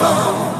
啊